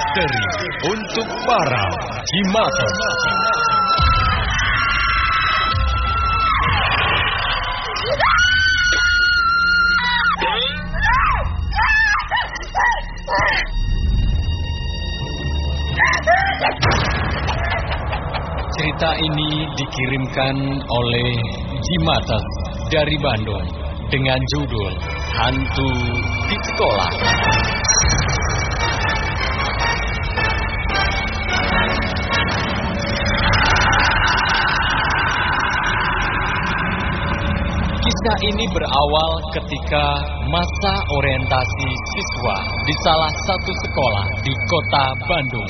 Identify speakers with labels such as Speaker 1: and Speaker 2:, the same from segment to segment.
Speaker 1: misteri untuk para Cimaten. Cerita ini dikirimkan oleh Jimates dari Bandung dengan judul Hantu di Sekolah. Kisah ini berawal ketika masa orientasi siswa di salah satu sekolah di kota Bandung.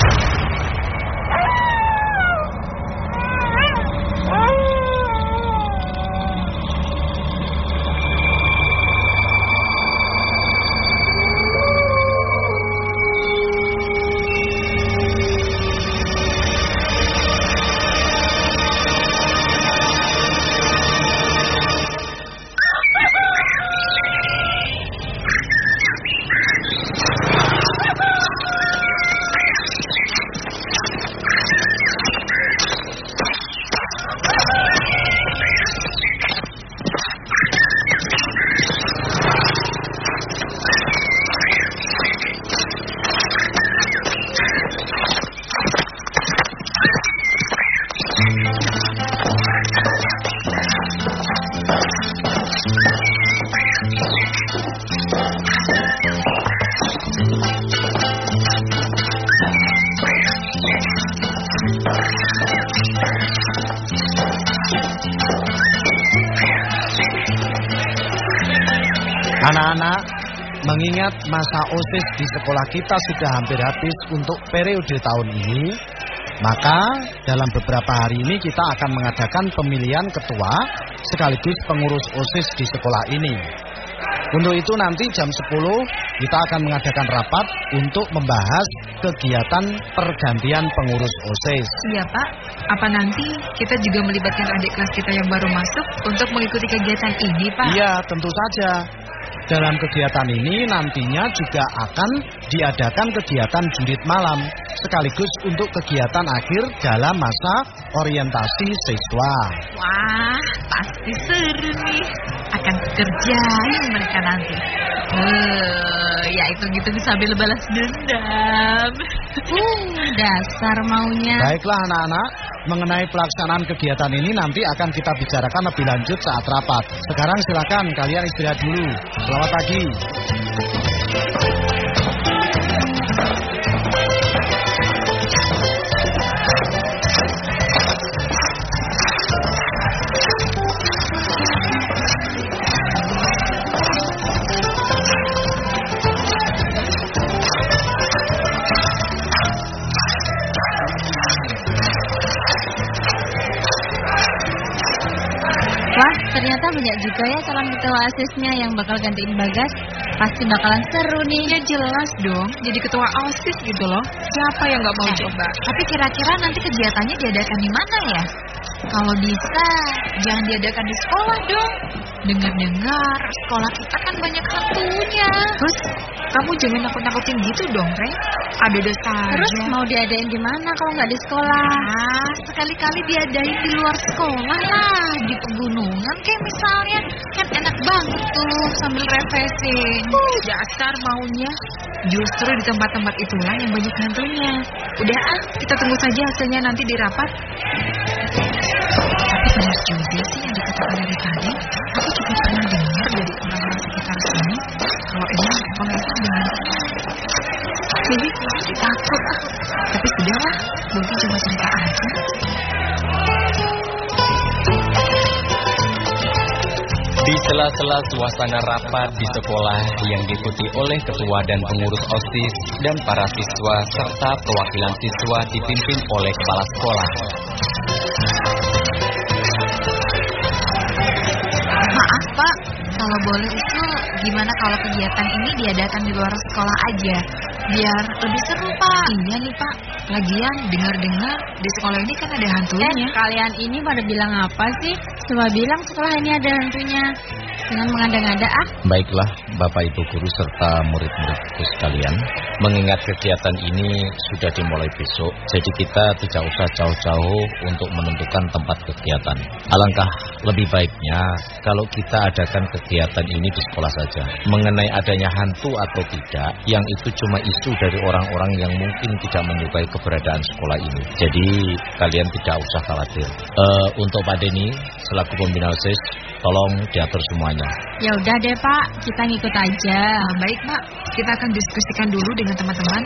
Speaker 2: Di sekolah kita sudah hampir habis untuk periode tahun ini, maka dalam beberapa hari ini kita akan mengadakan pemilihan ketua sekaligus pengurus OSIS di sekolah ini. Untuk itu nanti jam 10 kita akan mengadakan rapat untuk membahas kegiatan pergantian pengurus OSIS.
Speaker 3: Iya Pak, apa nanti kita juga melibatkan adik kelas kita yang baru masuk untuk mengikuti kegiatan ini Pak?
Speaker 2: Iya, tentu saja. Dalam kegiatan ini nantinya juga akan diadakan kegiatan jurit malam sekaligus untuk kegiatan akhir dalam masa orientasi siswa.
Speaker 3: Wah, pasti seru nih. Akan kerjain mereka nanti. Eh, ya itu gitu sambil balas dendam.
Speaker 4: Uh, dasar maunya.
Speaker 2: Baiklah anak-anak, mengenai pelaksanaan kegiatan ini nanti akan kita bicarakan lebih lanjut saat rapat. Sekarang silakan kalian istirahat dulu. Selamat pagi.
Speaker 4: Ya calon ketua asisnya yang bakal gantiin Bagas. Pasti bakalan seru nih.
Speaker 3: Ya jelas dong, jadi ketua OSIS gitu loh. Siapa yang nggak mau
Speaker 4: Eh,
Speaker 3: coba?
Speaker 4: Tapi kira-kira nanti kegiatannya diadakan di mana ya? Kalau bisa, jangan diadakan di sekolah dong.
Speaker 3: Dengar-dengar, sekolah kita kan banyak hantunya. Terus, kamu jangan nakut-nakutin gitu dong, Re. Ada dosa
Speaker 4: Terus mau diadain di mana kalau nggak di sekolah?
Speaker 3: Ah, sekali-kali diadain di luar sekolah lah, di pegunungan kayak misalnya. Kan enak banget tuh sambil refreshing. Uh, dasar maunya. Justru di tempat-tempat itulah yang banyak hantunya. Udah ah, kita tunggu saja hasilnya nanti di rapat. Tapi benar juga sih yang dikatakan dari tadi. Aku juga pernah Jadi takut ah. Tapi sudahlah, mungkin cuma cerita aja.
Speaker 1: Di sela-sela suasana rapat di sekolah yang diikuti oleh ketua dan pengurus OSIS dan para siswa serta perwakilan siswa dipimpin oleh kepala sekolah.
Speaker 4: Maaf Pak, kalau boleh gimana kalau kegiatan ini diadakan di luar sekolah aja?
Speaker 3: biar lebih seru Pak. Iya nih Pak, lagian dengar-dengar di sekolah ini kan ada hantunya.
Speaker 5: Eh, kalian ini pada bilang apa sih? Coba bilang sekolah ini ada hantunya. Jangan mengada-ngada ah.
Speaker 6: Baiklah, Bapak Ibu guru serta murid-muridku sekalian, mengingat kegiatan ini sudah dimulai besok, jadi kita tidak usah jauh-jauh untuk menentukan tempat kegiatan. Alangkah lebih baiknya kalau kita adakan kegiatan ini di sekolah saja. Mengenai adanya hantu atau tidak, yang itu cuma isu dari orang-orang yang mungkin tidak menyukai keberadaan sekolah ini. Jadi kalian tidak usah khawatir. Uh, untuk Pak Denny, selaku pembina OSIS, tolong diatur semuanya.
Speaker 5: Ya udah deh Pak, kita ngikut aja.
Speaker 3: Baik Pak, kita akan diskusikan dulu dengan. Teman-teman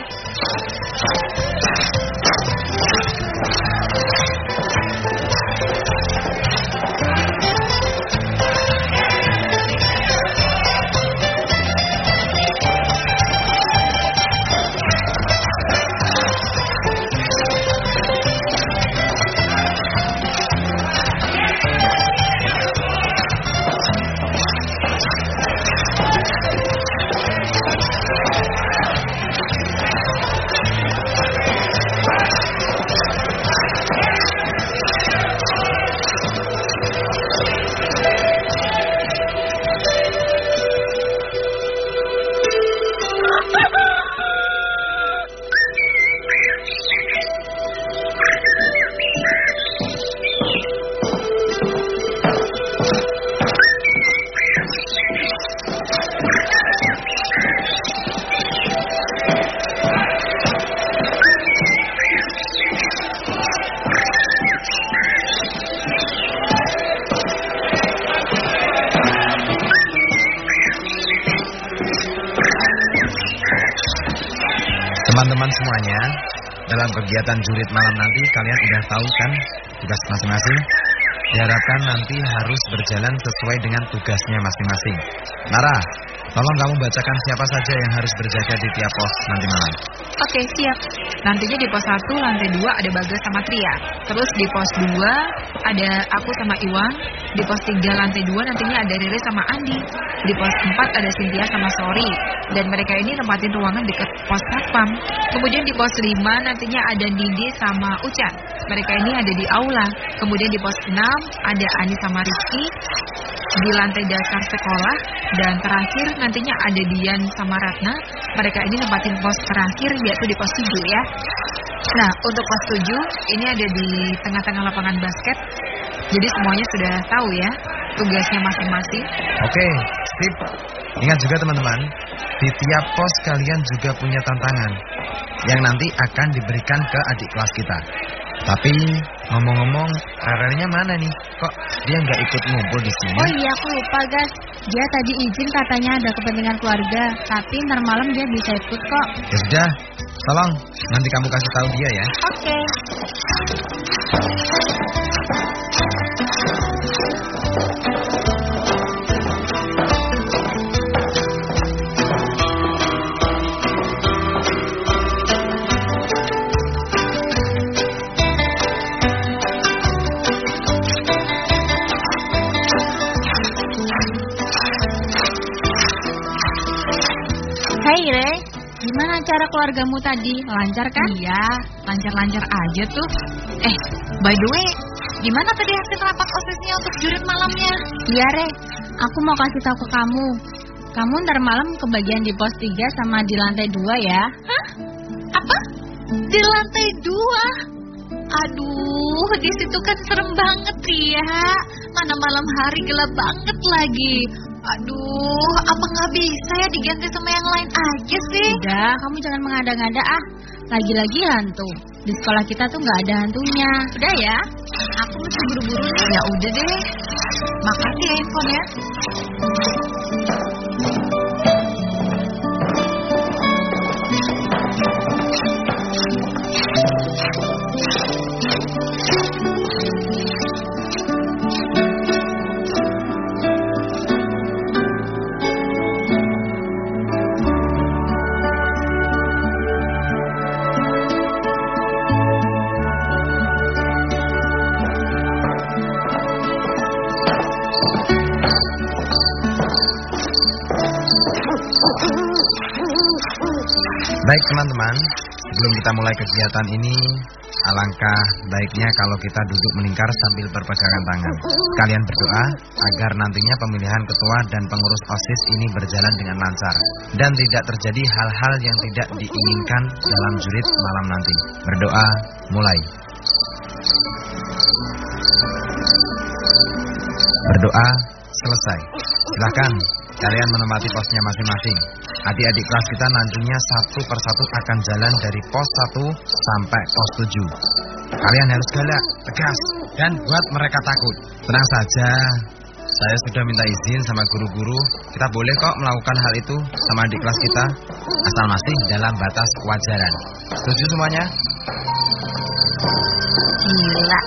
Speaker 7: kegiatan jurit malam nanti kalian udah tahu kan tugas masing-masing? Diharapkan nanti harus berjalan sesuai dengan tugasnya masing-masing. Nara, tolong kamu bacakan siapa saja yang harus berjaga di tiap pos nanti malam.
Speaker 3: Oke, siap. Nantinya di pos 1 lantai 2 ada Bagas sama Tria. Terus di pos 2 ada aku sama Iwan. Di pos 3 lantai 2 nantinya ada Rere sama Andi. Di pos 4 ada Cynthia sama Sori. Dan mereka ini nempatin ruangan dekat pos satpam. Kemudian di pos 5 nantinya ada Didi sama Ucan. Mereka ini ada di aula. Kemudian di pos 6 ada Ani sama Rizky. Di lantai dasar sekolah. Dan terakhir nantinya ada Dian sama Ratna. Mereka ini nempatin pos terakhir yaitu di pos 7 ya. Nah, untuk pos 7 ini ada di tengah-tengah lapangan basket. Jadi semuanya sudah tahu ya tugasnya masing-masing.
Speaker 7: Oke, sip. Ingat juga teman-teman, di tiap pos kalian juga punya tantangan yang nanti akan diberikan ke adik kelas kita. Tapi ngomong-ngomong, Raranya mana nih? Kok dia nggak ikut ngumpul di sini?
Speaker 5: Oh iya, aku lupa guys. Dia tadi izin katanya ada kepentingan keluarga, tapi ntar malam dia bisa ikut kok.
Speaker 7: Ya sudah, tolong nanti kamu kasih tahu dia ya.
Speaker 5: Oke. Hai keluargamu tadi? Lancar kan?
Speaker 3: Iya, lancar-lancar aja tuh. Eh, by the way, gimana tadi hasil rapat osisnya untuk jurit malamnya?
Speaker 5: Iya Re, aku mau kasih tahu ke kamu. Kamu ntar malam kebagian di pos 3 sama di lantai 2 ya.
Speaker 3: Hah? Apa? Di lantai dua? Aduh, di situ kan serem banget ya. Mana malam hari gelap banget lagi. Aduh, apa nggak bisa ya diganti sama yang lain aja sih?
Speaker 5: Udah, kamu jangan mengada-ngada ah. Lagi-lagi hantu. Di sekolah kita tuh nggak ada hantunya.
Speaker 3: Udah ya, aku mesti buru-buru nih. Ya udah deh. Makasih ya infonya.
Speaker 8: Baik teman-teman, sebelum kita mulai kegiatan ini, alangkah baiknya kalau kita duduk meningkar sambil berpegangan tangan. Kalian berdoa agar nantinya pemilihan ketua dan pengurus OSIS ini berjalan dengan lancar dan tidak terjadi hal-hal yang tidak diinginkan dalam jurid malam nanti. Berdoa mulai. Berdoa selesai. Silahkan kalian menempati posnya masing-masing. Adik-adik kelas kita nantinya satu persatu akan jalan dari pos 1 sampai pos 7. Kalian harus galak, tegas, dan buat mereka takut. Tenang saja, saya sudah minta izin sama guru-guru. Kita boleh kok melakukan hal itu sama adik kelas kita, asal masih dalam batas kewajaran. Setuju semuanya?
Speaker 4: Gila.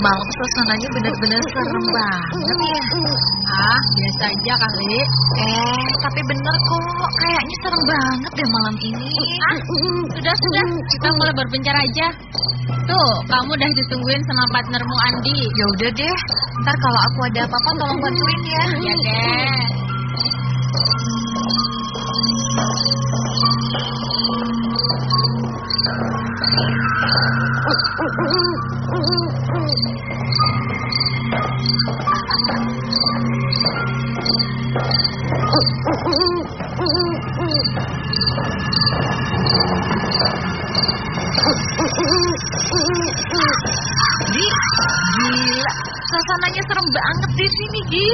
Speaker 4: Malam suasananya benar-benar serem banget ya.
Speaker 9: Ah, biasa aja kali.
Speaker 4: Eh, tapi bener kok. Kayaknya serem banget deh malam ini.
Speaker 9: Ah, sudah sudah, kita mulai berpencar aja. Tuh, kamu udah ditungguin sama partnermu Andi.
Speaker 4: Ya udah deh. Ntar kalau aku ada apa-apa tolong bantuin ya.
Speaker 9: Ya deh.
Speaker 4: Di, gila. Suasananya serem banget di sini, Di.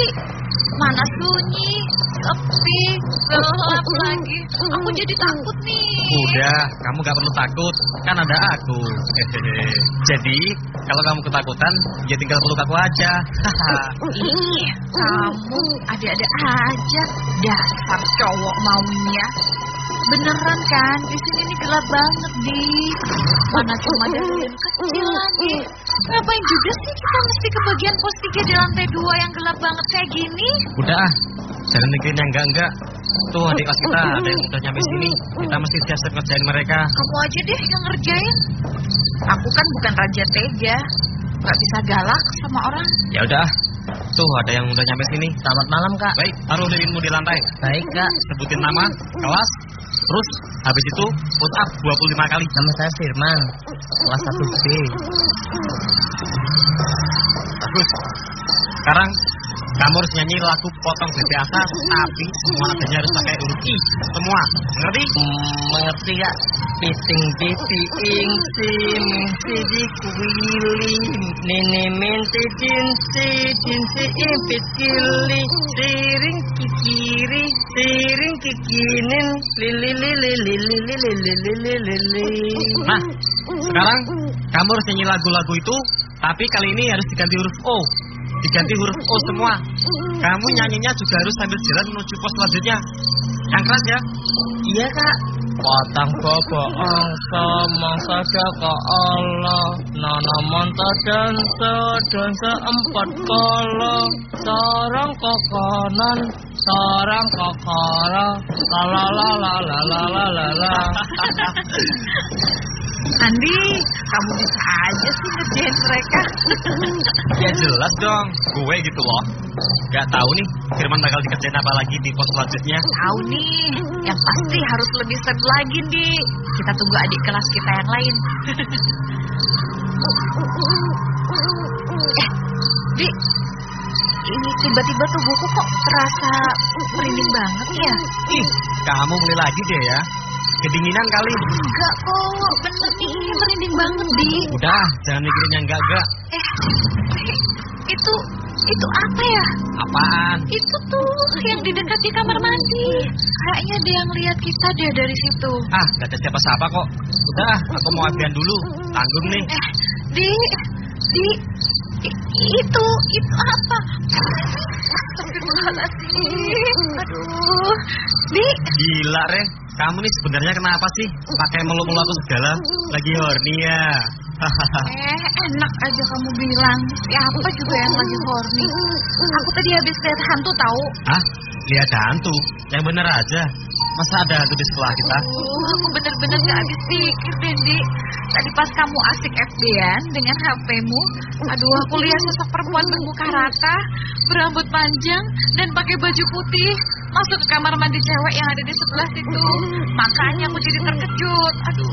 Speaker 4: Mana sunyi, sepi, gelap lagi. Aku jadi takut nih.
Speaker 8: Udah, kamu gak perlu takut, kan ada aku. Jadi, kalau kamu ketakutan, ya tinggal peluk aku aja.
Speaker 4: Ih, kamu ada-ada aja. Dasar cowok maunya. Beneran kan? Di sini nih gelap banget, Di. Mana cuma ada kecil lagi. Ngapain juga sih kita mesti ke bagian pos 3 di lantai 2 yang gelap banget kayak gini?
Speaker 8: Udah, jangan mikirin yang enggak-enggak. Tuh adik kelas kita ada yang udah nyampe sini. Kita mesti siap-siap ngerjain mereka.
Speaker 4: Kamu aja deh yang ngerjain. Aku kan bukan raja tega. Gak bisa galak sama orang.
Speaker 8: Ya udah. Tuh ada yang udah nyampe sini. Selamat malam kak. Baik, taruh lilinmu di lantai. Baik kak. Sebutin nama, kelas, terus habis itu push up 25 kali. Nama saya Firman, kelas 1B. Bagus. Sekarang kamu harus nyanyi lagu potong biasa, tapi semua nadanya harus pakai huruf I. Semua, mengerti? mengerti ya. Piting piting sim sidik wili nene mente jinsi jinsi impit kili siring kikiri siring kikinin lili lili lili lili lili lili Nah, sekarang Kamu harus nyanyi lagu-lagu itu, tapi kali ini harus diganti huruf O. Diganti huruf O semua. Kamu nyanyinya juga harus sambil jalan menuju pos selanjutnya. Yang keras ya? Iya, Kak. Potong bobo angsa mangsa jaga Allah Nana manta dan dan seempat kala Sarang kokonan, kanan Sarang La kara La la la la la la la la
Speaker 4: Andi kamu bisa aja sih ngerjain mereka.
Speaker 8: Ya jelas dong, gue gitu loh Gak tahu nih Firman bakal dikerjain apa lagi di pos selanjutnya
Speaker 4: Tahu nih, yang pasti harus lebih set lagi, Di. Kita tunggu adik kelas kita yang lain. eh, Di. Ini tiba-tiba tubuhku kok terasa merinding banget ya?
Speaker 8: Ih, kamu mulai lagi deh ya Kedinginan kali
Speaker 4: Enggak kok, bener nih merinding banget, Di.
Speaker 8: Udah, jangan mikirin yang enggak-enggak
Speaker 4: Eh, itu itu apa ya?
Speaker 8: Apaan?
Speaker 4: Itu tuh yang di dekat di kamar mandi. Kayaknya dia yang lihat kita dia dari situ.
Speaker 8: Ah, gak ada siapa-siapa kok Udah, aku mau abian dulu Tanggung nih
Speaker 4: Eh, di di i- itu itu apa? Aduh, di
Speaker 8: Gila, Re Kamu nih sebenarnya kenapa sih? Pakai meluk-meluk aku segala Lagi horny ya
Speaker 4: eh enak aja kamu bilang siapa juga yang lagi horny. Aku tadi habis lihat hantu tahu.
Speaker 8: Hah? Lihat hantu? Yang bener aja Masa ada hantu di sekolah kita?
Speaker 4: Uh, aku bener-bener gak habis pikir, Dendi. Tadi pas kamu asik FB-an dengan HP-mu, aduh aku lihat sosok perempuan bermuka rata, berambut panjang, dan pakai baju putih. masuk ke kamar mandi cewek yang ada di sebelah situ. Makanya aku jadi terkejut. Aduh,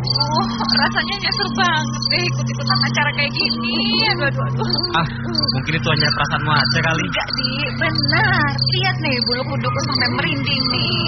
Speaker 4: rasanya nyesel banget deh ikut-ikutan acara kayak gini. Aduh, aduh, aduh.
Speaker 8: Ah, mungkin itu hanya perasaanmu aja kali.
Speaker 4: Enggak, Di. Benar. Lihat nih, bulu kuduku sampai merinding nih.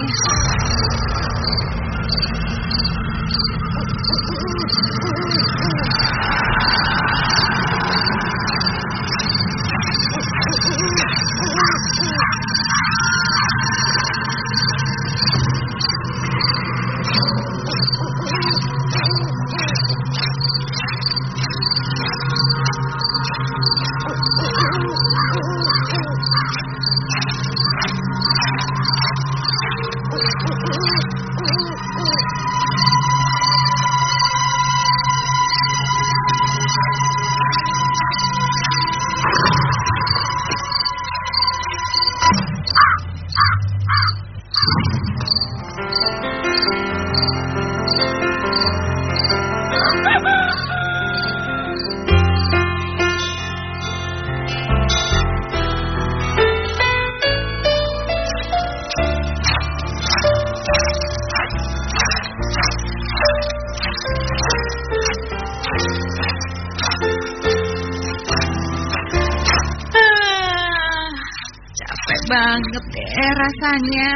Speaker 4: Rasanya.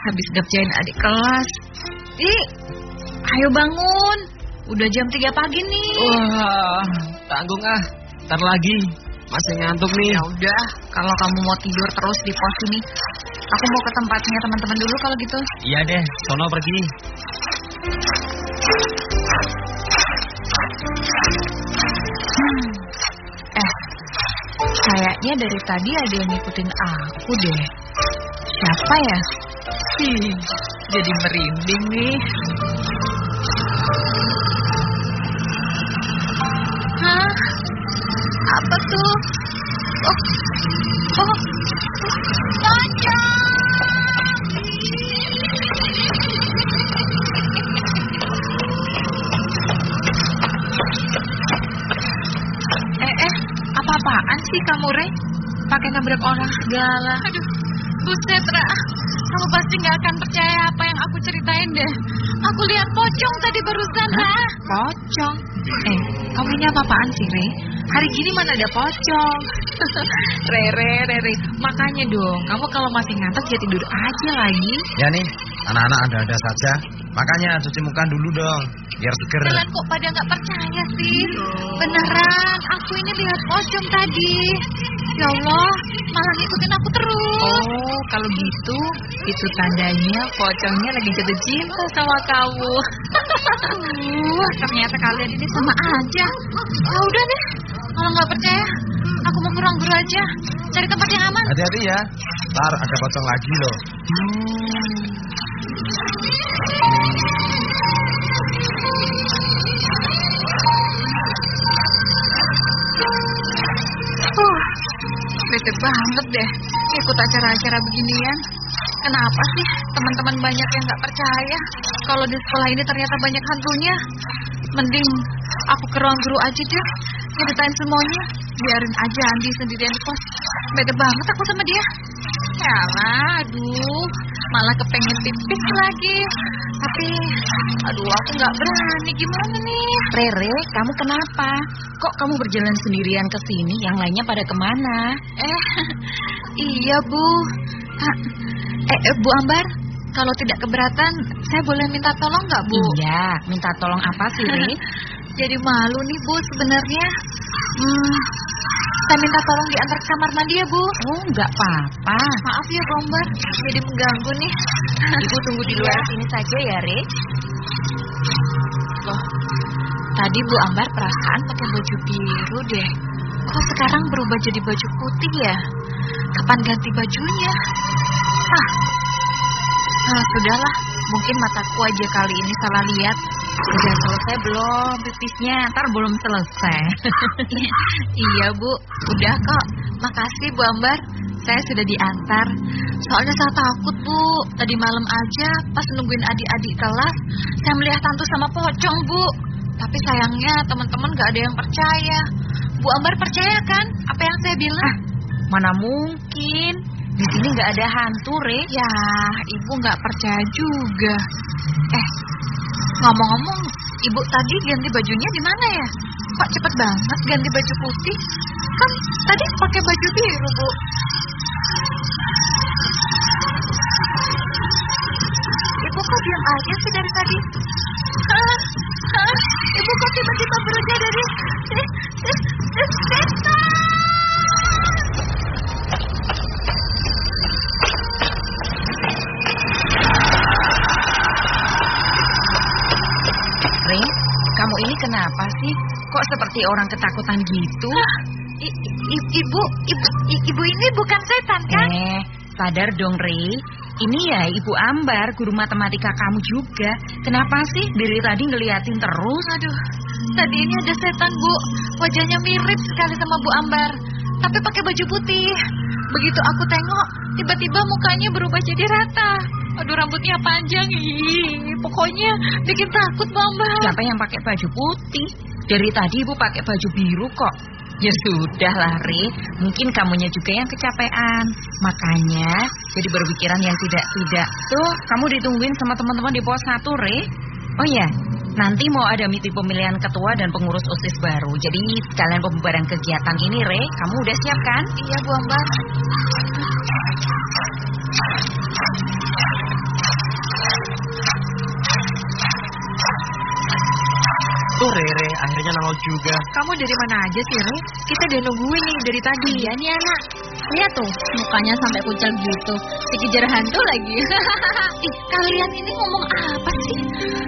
Speaker 4: Habis ngerjain adik kelas. Ih, ayo bangun. Udah jam 3 pagi nih.
Speaker 8: Wah, tanggung ah. Ntar lagi. Masih ngantuk nih.
Speaker 4: Ya udah, kalau kamu mau tidur terus di pos ini, aku mau ke tempatnya teman-teman dulu kalau gitu.
Speaker 8: Iya deh, sono pergi.
Speaker 4: Eh, kayaknya dari tadi ada yang ngikutin aku deh. Siapa ya? Ih, jadi merinding nih. Hah? Apa tuh? Oh, oh, Eh, eh, apa-apaan sih kamu, Re? Pakai nabrak orang segala. Aduh, buset, Ra. Kamu pasti nggak akan percaya apa yang aku ceritain deh. Aku lihat pocong tadi barusan, Ra. Pocong? Eh, kamu ini apa-apaan sih, Re? Hari gini mana ada pocong? Rere, Rere. Makanya dong, kamu kalau masih ngantuk ya tidur aja lagi.
Speaker 2: Ya nih, anak-anak ada-ada saja. Makanya cuci muka dulu dong, biar seger.
Speaker 4: Kalian kok pada nggak percaya sih? Beneran, aku ini lihat pocong tadi. Ya Allah, malah ngikutin aku terus. Oh, kalau gitu, itu tandanya pocongnya lagi jatuh cinta sama kamu. uh, ternyata kalian ini sama aja. Ah, udah deh, kalau nggak percaya, aku mau guru aja. Cari tempat yang aman.
Speaker 2: Hati-hati ya, ntar ada pocong lagi loh.
Speaker 4: Uh, bete banget deh ikut acara-acara beginian. Kenapa sih teman-teman banyak yang nggak percaya kalau di sekolah ini ternyata banyak hantunya? Mending aku ke ruang guru aja deh, ceritain semuanya. Biarin aja Andi sendirian di pos. Bete banget aku sama dia. Yalah, aduh, malah kepengen pipis lagi. Tapi, aduh, aku nggak berani. Gimana nih?
Speaker 9: Rere, kamu kenapa? Kok kamu berjalan sendirian ke sini? Yang lainnya pada ke mana?
Speaker 4: Eh, iya Bu. Ah, Eh, eh, Bu Ambar, kalau tidak keberatan, saya boleh minta tolong nggak Bu?
Speaker 9: Iya, minta tolong apa sih, Re?
Speaker 4: Jadi malu nih Bu sebenarnya. Hmm, saya minta tolong diantar ke kamar mandi ya Bu.
Speaker 9: Oh, nggak apa-apa.
Speaker 4: Maaf ya Bu jadi mengganggu nih.
Speaker 9: Ibu tunggu di luar sini saja ya, Re.
Speaker 4: Loh, tadi Bu Ambar perasaan pakai baju biru deh. Kok sekarang berubah jadi baju putih ya? Kapan ganti bajunya? Ah, nah, sudahlah. Mungkin mataku aja kali ini salah lihat.
Speaker 9: Udah selesai belum pipisnya? Ntar belum selesai.
Speaker 4: iya Bu, udah kok. Makasih Bu Ambar, saya sudah diantar. Soalnya saya takut Bu, tadi malam aja pas nungguin adik-adik kelas, saya melihat hantu sama pocong Bu. Tapi sayangnya teman-teman gak ada yang percaya. Bu Ambar percaya kan apa yang saya bilang?
Speaker 9: Mana mungkin? Di sini nggak ada hantu, Re.
Speaker 4: Ya, ibu nggak percaya juga. Eh, ngomong-ngomong, ibu tadi ganti bajunya di mana ya? Kok cepet banget ganti baju putih? Kan tadi pakai baju biru, Bu. Ibu kok diam aja sih dari tadi? Hah? Hah? Ibu kok tiba-tiba berubah dari eh,
Speaker 9: Re, kamu ini kenapa sih? Kok seperti orang ketakutan gitu?
Speaker 4: I- i- ibu, ibu, i- ibu ini bukan setan kan?
Speaker 9: Eh, sadar dong, Re. Ini ya Ibu Ambar, guru matematika kamu juga. Kenapa sih dari tadi ngeliatin terus?
Speaker 4: Aduh, tadi ini ada setan bu, wajahnya mirip sekali sama Bu Ambar, tapi pakai baju putih. Begitu aku tengok, tiba-tiba mukanya berubah jadi rata. Aduh, rambutnya panjang, ih, pokoknya bikin takut Ambar.
Speaker 9: Siapa yang pakai baju putih? Dari tadi Ibu pakai baju biru kok. Ya sudah lah, Re. Mungkin kamunya juga yang kecapean. Makanya jadi berpikiran yang tidak-tidak. Tuh, kamu ditungguin sama teman-teman di pos 1, Re. Oh iya, nanti mau ada meeting pemilihan ketua dan pengurus OSIS baru. Jadi sekalian pembubaran kegiatan ini, Re. Kamu udah siap kan?
Speaker 4: Iya Bu Ambar.
Speaker 8: Tuh Rere, akhirnya nongol juga.
Speaker 4: Kamu dari mana aja sih, Re? Kita udah nungguin nih dari tadi. Iya nih anak. Lihat tuh, mukanya sampai kucel gitu. Dikejar hantu lagi. Ih, kalian ini ngomong apa sih?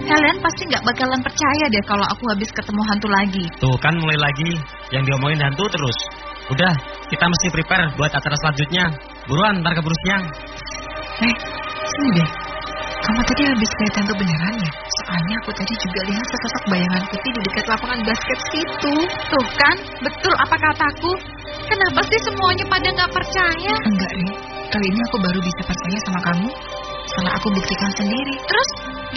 Speaker 4: Kalian pasti nggak bakalan percaya deh kalau aku habis ketemu hantu lagi.
Speaker 8: Tuh kan mulai lagi yang diomongin hantu terus. Udah, kita mesti prepare buat acara selanjutnya. Buruan, ntar keburu siang.
Speaker 4: Eh, sini deh. Kamu tadi habis lihat hantu beneran ya? Soalnya aku tadi juga lihat sesosok bayangan putih di dekat lapangan basket situ. Tuh kan, betul apa kataku? Kenapa sih semuanya pada nggak percaya? Enggak, Ri. Kali ini aku baru bisa percaya sama kamu. Setelah aku buktikan sendiri. Terus,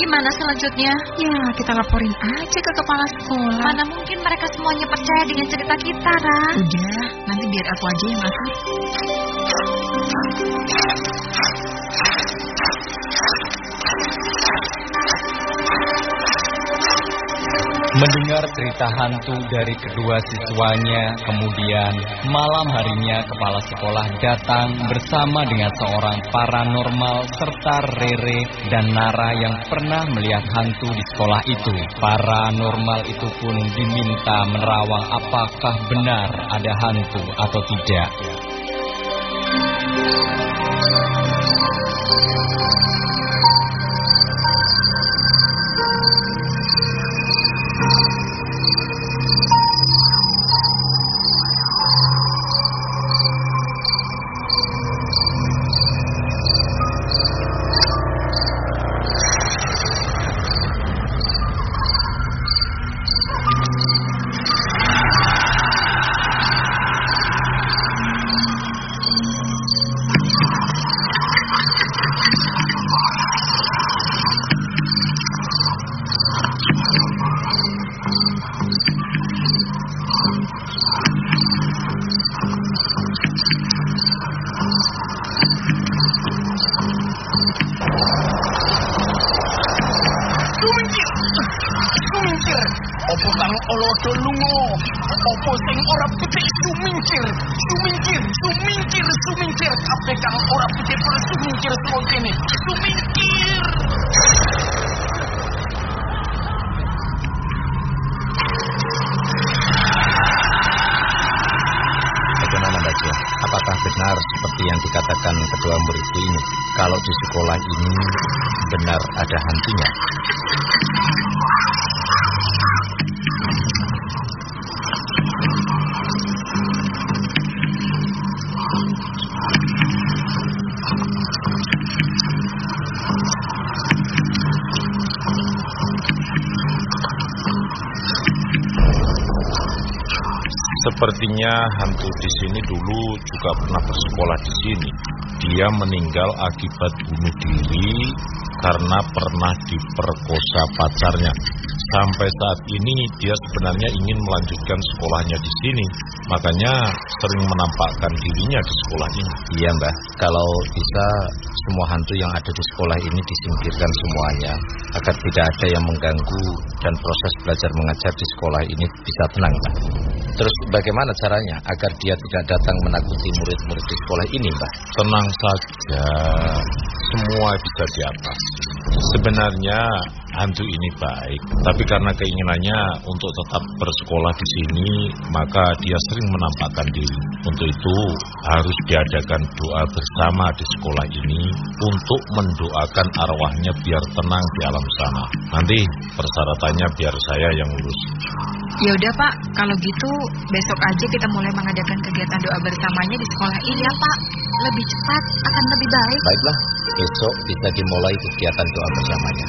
Speaker 4: gimana selanjutnya? Ya, kita laporin aja ke kepala sekolah. Mana mungkin mereka semuanya percaya dengan cerita kita, Ra? Udah, nanti biar aku aja yang ngatur.
Speaker 1: Mendengar cerita hantu dari kedua siswanya, kemudian malam harinya kepala sekolah datang bersama dengan seorang paranormal serta Rere dan Nara yang pernah melihat hantu di sekolah itu. Paranormal itu pun diminta menerawang apakah benar ada hantu atau tidak.
Speaker 10: you Opo sing ora putih sumingkir? Sumingkir, sumingkir, sumingkir. Kabeh kang ora putih pun sumingkir semua kene. Sumingkir.
Speaker 6: Bagaimana Baja? Apakah benar seperti yang dikatakan kedua muridku ini? Kalau di sekolah ini benar ada hantunya?
Speaker 11: Sepertinya hantu di sini dulu juga pernah bersekolah di sini. dia meninggal akibat bunuh diri karena pernah diperkosa pacarnya. Sampai saat ini dia sebenarnya ingin melanjutkan sekolahnya di sini, makanya sering menampakkan dirinya di sekolah ini.
Speaker 6: Iya mbah, kalau bisa semua hantu yang ada di sekolah ini disingkirkan semuanya agar tidak ada yang mengganggu dan proses belajar mengajar di sekolah ini bisa tenang mbah. Terus bagaimana caranya agar dia tidak datang menakuti murid-murid di sekolah ini mbah?
Speaker 11: Tenang saja, semua bisa diatasi. Sebenarnya hantu ini baik, tapi karena keinginannya untuk tetap bersekolah di sini, maka dia sering menampakkan diri. Untuk itu harus diadakan doa bersama di sekolah ini untuk mendoakan arwahnya biar tenang di alam sana. Nanti persyaratannya biar saya yang urus.
Speaker 4: Ya udah Pak, kalau gitu besok aja kita mulai mengadakan kegiatan doa bersamanya di sekolah ini ya Pak. Lebih cepat akan lebih baik.
Speaker 6: Baiklah, besok bisa dimulai kegiatan doa bersamanya.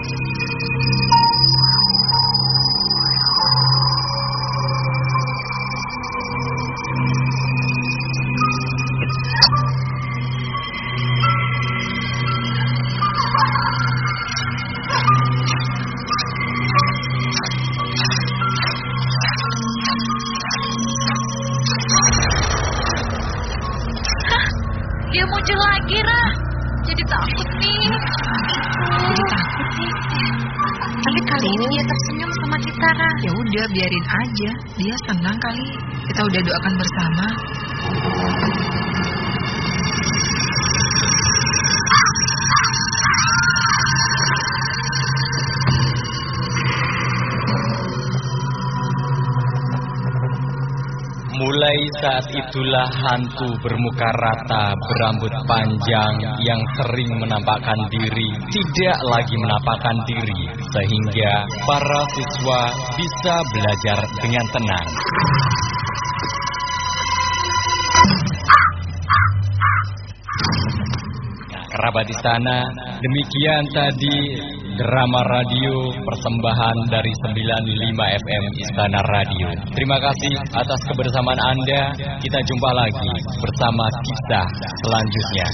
Speaker 4: Kita udah doakan bersama.
Speaker 1: Mulai saat itulah hantu bermuka rata, berambut panjang yang sering menampakkan diri, tidak lagi menampakkan diri, sehingga para siswa bisa belajar dengan tenang. Kerabat istana, demikian tadi drama radio persembahan dari 95 FM Istana Radio. Terima kasih atas kebersamaan Anda. Kita jumpa lagi bersama kisah selanjutnya.